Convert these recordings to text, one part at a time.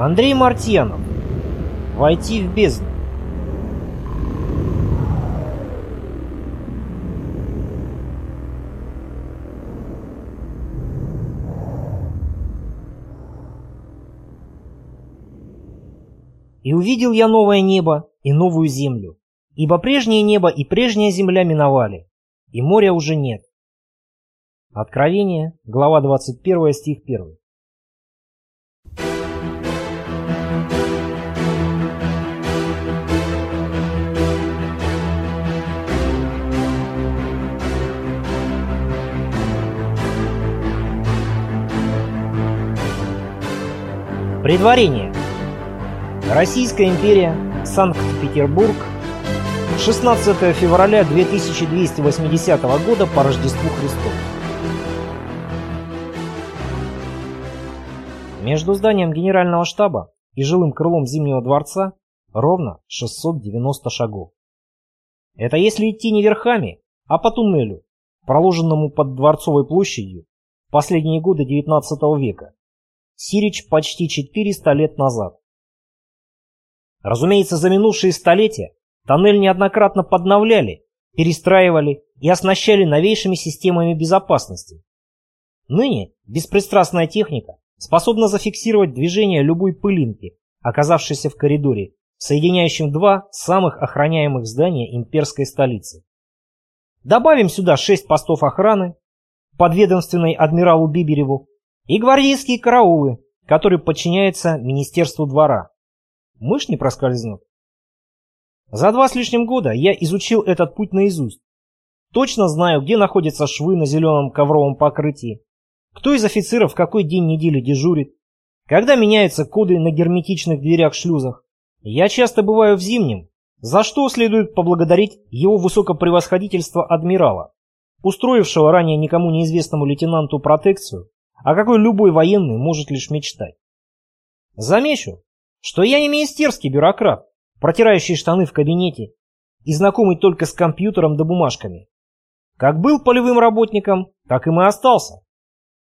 Андрей Мартьянов. Войти в бездну. И увидел я новое небо и новую землю, ибо прежнее небо и прежняя земля миновали, и моря уже нет. Откровение, глава 21, стих 1. Предварение. Российская империя, Санкт-Петербург, 16 февраля 2280 года по Рождеству Христову. Между зданием генерального штаба и жилым крылом Зимнего дворца ровно 690 шагов. Это если идти не верхами, а по туннелю, проложенному под Дворцовой площадью в последние годы XIX века. Сирич почти 400 лет назад. Разумеется, за минувшие столетия тоннель неоднократно подновляли, перестраивали и оснащали новейшими системами безопасности. Ныне беспристрастная техника способна зафиксировать движение любой пылинки, оказавшейся в коридоре, соединяющем два самых охраняемых здания имперской столицы. Добавим сюда шесть постов охраны, подведомственной адмиралу Бибереву, и гвардейские караулы, которые подчиняются Министерству двора. Мышь не проскользнет. За два с лишним года я изучил этот путь наизусть. Точно знаю, где находятся швы на зеленом ковровом покрытии, кто из офицеров в какой день недели дежурит, когда меняются коды на герметичных дверях-шлюзах. Я часто бываю в зимнем, за что следует поблагодарить его высокопревосходительство адмирала, устроившего ранее никому неизвестному лейтенанту протекцию, о какой любой военный может лишь мечтать. Замечу, что я не министерский бюрократ, протирающий штаны в кабинете и знакомый только с компьютером да бумажками. Как был полевым работником, так и мы остался.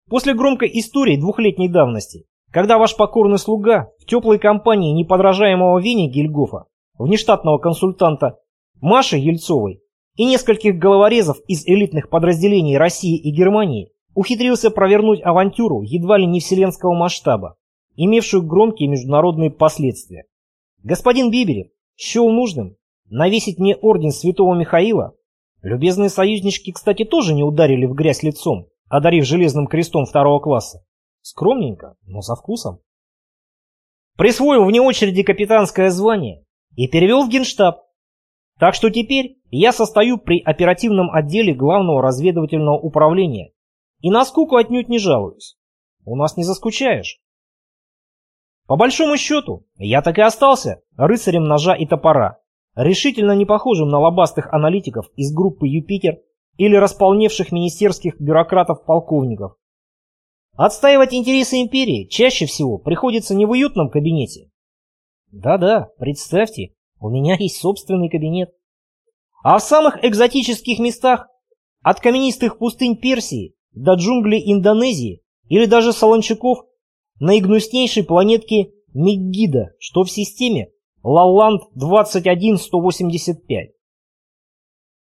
После громкой истории двухлетней давности, когда ваш покорный слуга в теплой компании неподражаемого Вени Гильгофа, внештатного консультанта Маши Ельцовой и нескольких головорезов из элитных подразделений России и Германии ухитрился провернуть авантюру едва ли не вселенского масштаба, имевшую громкие международные последствия. Господин Биберев счел нужным навесить мне орден святого Михаила. Любезные союзнички, кстати, тоже не ударили в грязь лицом, одарив железным крестом второго класса. Скромненько, но со вкусом. Присвоил вне очереди капитанское звание и перевел в генштаб. Так что теперь я состою при оперативном отделе главного разведывательного управления и на скуку отнюдь не жалуюсь. У нас не заскучаешь. По большому счету, я так и остался рыцарем ножа и топора, решительно не похожим на лобастых аналитиков из группы «Юпитер» или располневших министерских бюрократов-полковников. Отстаивать интересы империи чаще всего приходится не в уютном кабинете. Да-да, представьте, у меня есть собственный кабинет. А в самых экзотических местах, от каменистых пустынь Персии до джунглей Индонезии или даже Солончаков на игнуснейшей планетке Меггида, что в системе Лаланд 21185.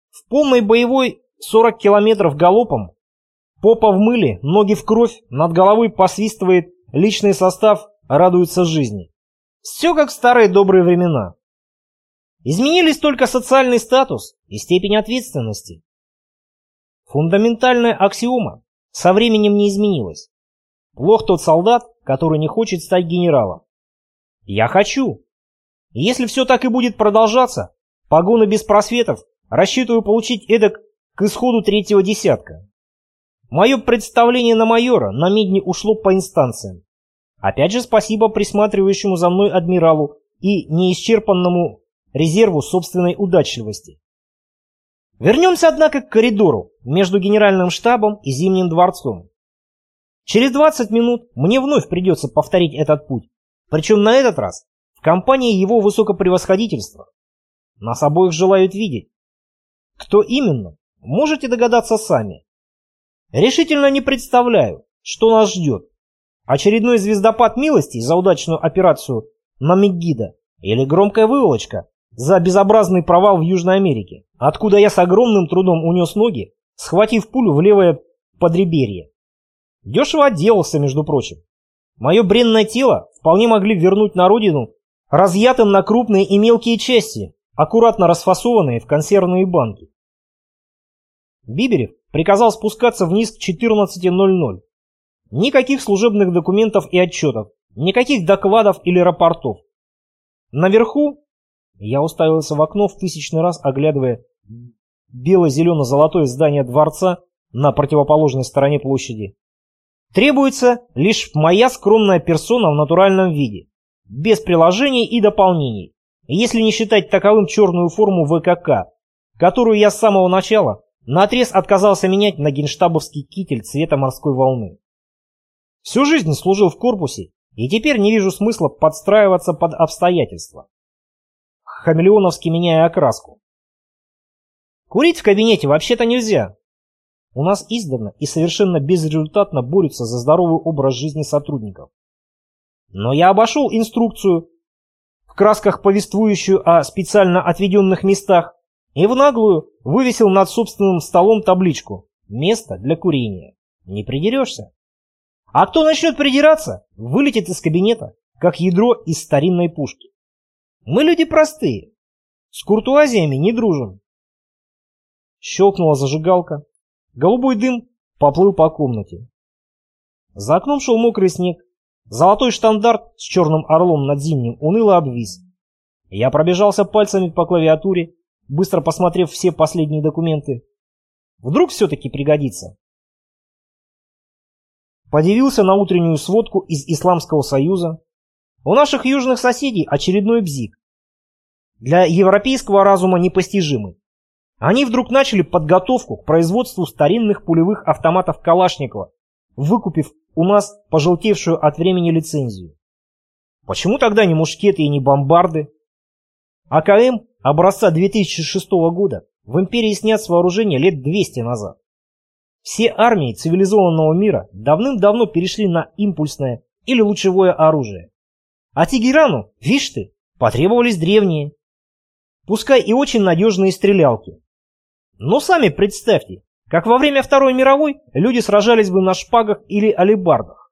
В полной боевой 40 километров галопом, попа в мыле, ноги в кровь, над головой посвистывает личный состав, радуется жизни. Все как в старые добрые времена. Изменились только социальный статус и степень ответственности. Фундаментальная аксиома со временем не изменилась. Плох тот солдат, который не хочет стать генералом. Я хочу. Если все так и будет продолжаться, погоны без просветов, рассчитываю получить эдак к исходу третьего десятка. Мое представление на майора на медне ушло по инстанциям. Опять же спасибо присматривающему за мной адмиралу и неисчерпанному резерву собственной удачливости. Вернемся, однако, к коридору между генеральным штабом и Зимним дворцом. Через 20 минут мне вновь придется повторить этот путь, причем на этот раз в компании его высокопревосходительства. Нас обоих желают видеть. Кто именно, Можете догадаться сами. Решительно не представляю, что нас ждет. Очередной звездопад милости за удачную операцию на Мегида или громкая выволочка за безобразный провал в Южной Америке, откуда я с огромным трудом унес ноги, схватив пулю в левое подреберье. Дешево отделался, между прочим. Мое бренное тело вполне могли вернуть на родину разъятым на крупные и мелкие части, аккуратно расфасованные в консервные банки. Биберев приказал спускаться вниз к 14.00. Никаких служебных документов и отчетов, никаких докладов или рапортов. Наверху я уставился в окно в тысячный раз, оглядывая бело-зелено-золотое здание дворца на противоположной стороне площади. Требуется лишь моя скромная персона в натуральном виде, без приложений и дополнений, если не считать таковым черную форму ВКК, которую я с самого начала наотрез отказался менять на генштабовский китель цвета морской волны. Всю жизнь служил в корпусе и теперь не вижу смысла подстраиваться под обстоятельства. Хамелеоновски меняя окраску. Курить в кабинете вообще-то нельзя. У нас издавна и совершенно безрезультатно борются за здоровый образ жизни сотрудников. Но я обошел инструкцию, в красках повествующую о специально отведенных местах, и в наглую вывесил над собственным столом табличку «Место для курения». Не придерешься. А кто начнет придираться, вылетит из кабинета, как ядро из старинной пушки. Мы люди простые, с куртуазиями не дружим. Щелкнула зажигалка, голубой дым поплыл по комнате. За окном шел мокрый снег, золотой штандарт с черным орлом над зимним уныло обвис. Я пробежался пальцами по клавиатуре, быстро посмотрев все последние документы. Вдруг все-таки пригодится. Подивился на утреннюю сводку из Исламского Союза. У наших южных соседей очередной бзик. Для европейского разума непостижимый. Они вдруг начали подготовку к производству старинных пулевых автоматов Калашникова, выкупив у нас пожелтевшую от времени лицензию. Почему тогда не мушкеты и не бомбарды? АКМ образца 2006 года в империи снят с вооружения лет 200 назад. Все армии цивилизованного мира давным-давно перешли на импульсное или лучевое оружие. А Тегерану, видишь ты, потребовались древние. Пускай и очень надежные стрелялки. Но сами представьте, как во время Второй мировой люди сражались бы на шпагах или алебардах.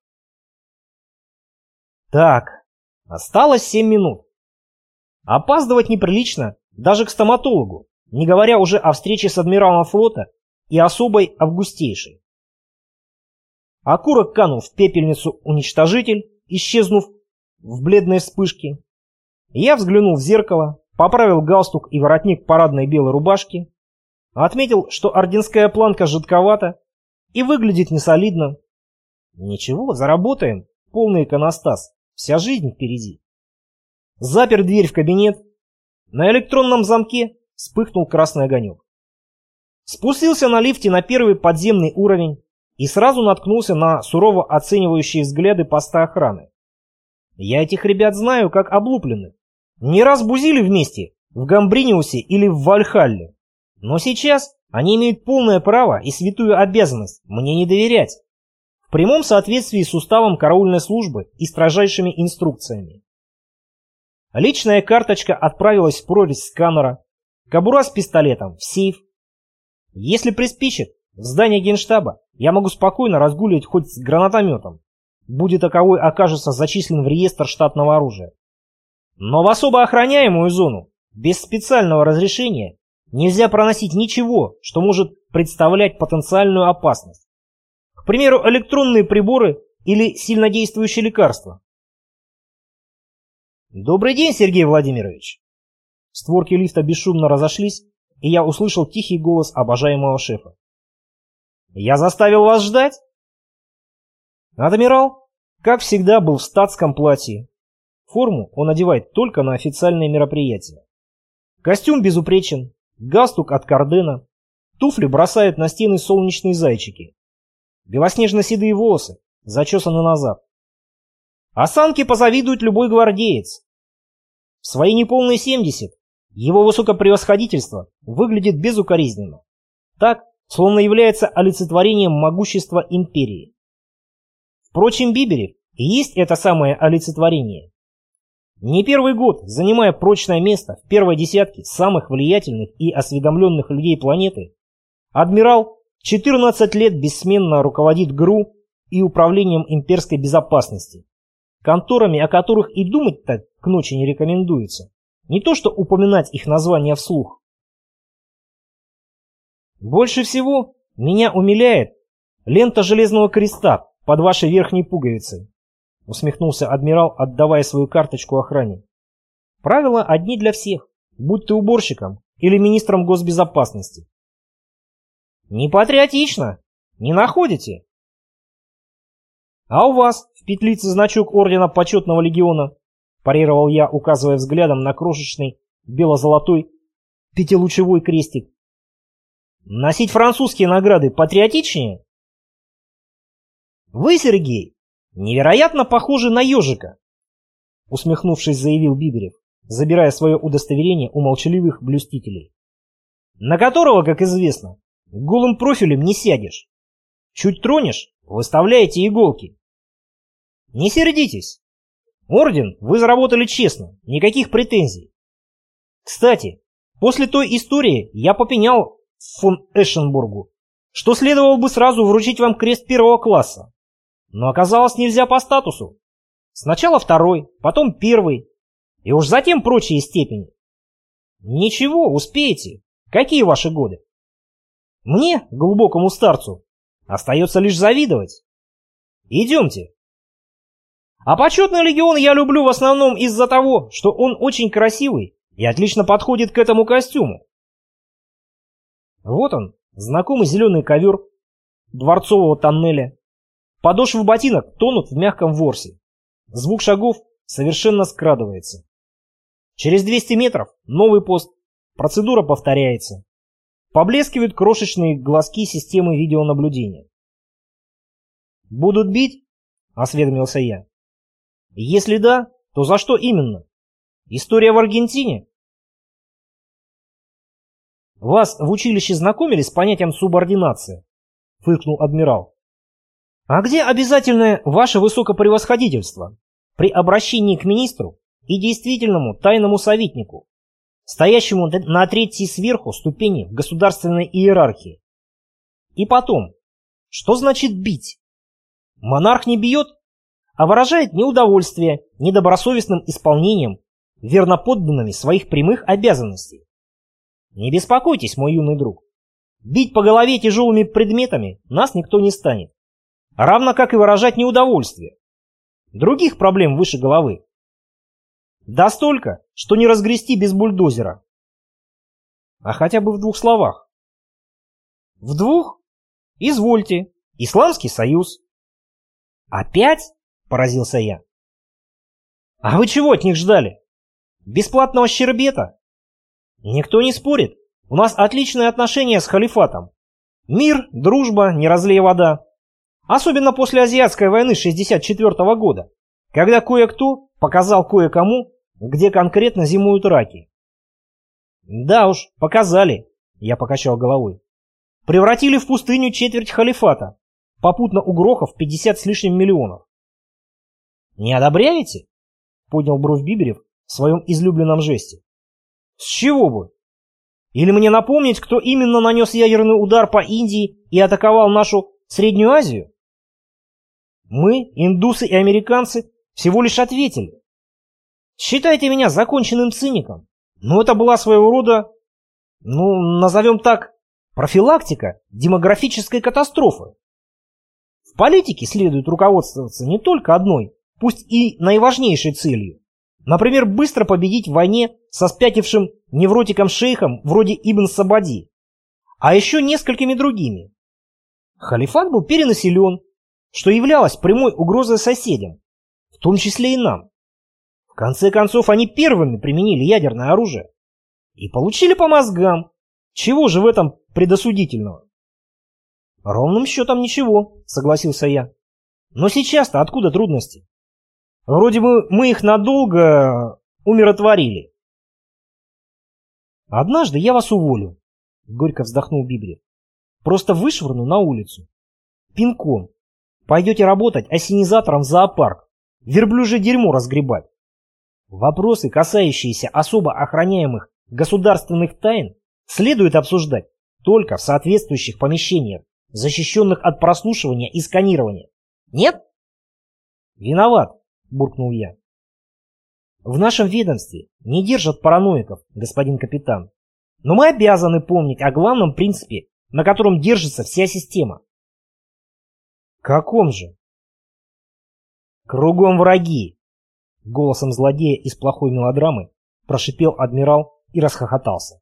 Так, осталось 7 минут. Опаздывать неприлично даже к стоматологу, не говоря уже о встрече с адмиралом флота и особой августейшей. Окурок канул в пепельницу уничтожитель, исчезнув в бледной вспышке. Я взглянул в зеркало, поправил галстук и воротник парадной белой рубашки, отметил, что орденская планка жидковата и выглядит несолидно. Ничего, заработаем, полный иконостас, вся жизнь впереди. Запер дверь в кабинет, на электронном замке вспыхнул красный огонек. Спустился на лифте на первый подземный уровень и сразу наткнулся на сурово оценивающие взгляды поста охраны. Я этих ребят знаю как облупленных. Не раз бузили вместе в Гамбриниусе или в Вальхалле. Но сейчас они имеют полное право и святую обязанность мне не доверять. В прямом соответствии с уставом караульной службы и строжайшими инструкциями. Личная карточка отправилась в прорезь сканера, кобура с пистолетом в сейф, если приспичит, в здании генштаба я могу спокойно разгуливать хоть с гранатометом, будет таковой окажется зачислен в реестр штатного оружия. Но в особо охраняемую зону, без специального разрешения, нельзя проносить ничего, что может представлять потенциальную опасность. К примеру, электронные приборы или сильнодействующие лекарства. Добрый день, Сергей Владимирович. Створки лифта бесшумно разошлись, и я услышал тихий голос обожаемого шефа. «Я заставил вас ждать?» Адмирал, как всегда, был в статском платье. Форму он одевает только на официальные мероприятия. Костюм безупречен, галстук от Кардена, туфли бросают на стены солнечные зайчики. Белоснежно-седые волосы зачесаны назад. Осанки позавидует любой гвардеец. В свои неполные 70 его высокопревосходительство выглядит безукоризненно. Так, словно является олицетворением могущества империи. Впрочем, Биберев и есть это самое олицетворение. Не первый год, занимая прочное место в первой десятке самых влиятельных и осведомленных людей планеты, адмирал 14 лет бессменно руководит ГРУ и управлением имперской безопасности, конторами, о которых и думать-то к ночи не рекомендуется. Не то что упоминать их название вслух. Больше всего меня умиляет лента Железного Креста под вашей верхней пуговицей, усмехнулся адмирал, отдавая свою карточку охране. Правила одни для всех, будь ты уборщиком или министром госбезопасности. Не патриотично, не находите? А у вас в петлице значок ордена почетного легиона, парировал я, указывая взглядом на крошечный бело-золотой пятилучевой крестик. Носить французские награды патриотичнее? Вы, Сергей, невероятно похожи на ежика, усмехнувшись, заявил Биберев, забирая свое удостоверение у молчаливых блюстителей, на которого, как известно, голым профилем не сядешь. Чуть тронешь, выставляете иголки. Не сердитесь. Орден вы заработали честно, никаких претензий. Кстати, после той истории я попенял фон Эшенбургу, что следовало бы сразу вручить вам крест первого класса. Но оказалось нельзя по статусу. Сначала второй, потом первый, и уж затем прочие степени. Ничего, успеете. Какие ваши годы? Мне, глубокому старцу, остается лишь завидовать. Идемте. А почетный легион я люблю в основном из-за того, что он очень красивый и отлично подходит к этому костюму. Вот он, знакомый зеленый ковер дворцового тоннеля. Подошвы ботинок тонут в мягком ворсе. Звук шагов совершенно скрадывается. Через 200 метров новый пост. Процедура повторяется. Поблескивают крошечные глазки системы видеонаблюдения. «Будут бить?» — осведомился я. «Если да, то за что именно? История в Аргентине?» «Вас в училище знакомили с понятием субординация?» — фыркнул адмирал. «А где обязательное ваше высокопревосходительство при обращении к министру и действительному тайному советнику, стоящему на третьей сверху ступени в государственной иерархии? И потом, что значит бить? Монарх не бьет, а выражает неудовольствие недобросовестным исполнением верноподданными своих прямых обязанностей. Не беспокойтесь, мой юный друг. Бить по голове тяжелыми предметами нас никто не станет. Равно как и выражать неудовольствие. Других проблем выше головы. Да столько, что не разгрести без бульдозера. А хотя бы в двух словах. В двух? Извольте. Исламский союз. Опять? Поразился я. А вы чего от них ждали? Бесплатного щербета? Никто не спорит. У нас отличные отношения с халифатом. Мир, дружба, не разлей вода. Особенно после Азиатской войны 64 -го года, когда кое-кто показал кое-кому, где конкретно зимуют раки. Да уж, показали, я покачал головой. Превратили в пустыню четверть халифата, попутно угрохав 50 с лишним миллионов. Не одобряете? Поднял бровь Биберев в своем излюбленном жесте. С чего бы? Или мне напомнить, кто именно нанес ядерный удар по Индии и атаковал нашу Среднюю Азию? Мы, индусы и американцы, всего лишь ответили. Считайте меня законченным циником, но это была своего рода, ну, назовем так, профилактика демографической катастрофы. В политике следует руководствоваться не только одной, пусть и наиважнейшей целью, Например, быстро победить в войне со спятившим невротиком-шейхом вроде Ибн Сабади, а еще несколькими другими. Халифат был перенаселен, что являлось прямой угрозой соседям, в том числе и нам. В конце концов, они первыми применили ядерное оружие и получили по мозгам. Чего же в этом предосудительного? Ровным счетом ничего, согласился я. Но сейчас-то откуда трудности? Вроде бы мы их надолго умиротворили. Однажды я вас уволю, горько вздохнул Библия. Просто вышвырну на улицу. Пинком. Пойдете работать осенизатором в зоопарк. верблюжье дерьмо разгребать. Вопросы, касающиеся особо охраняемых государственных тайн, следует обсуждать только в соответствующих помещениях, защищенных от прослушивания и сканирования. Нет? Виноват, буркнул я. В нашем ведомстве не держат параноиков, господин капитан. Но мы обязаны помнить о главном принципе, на котором держится вся система. Каком же? Кругом враги. Голосом злодея из плохой мелодрамы прошипел адмирал и расхохотался.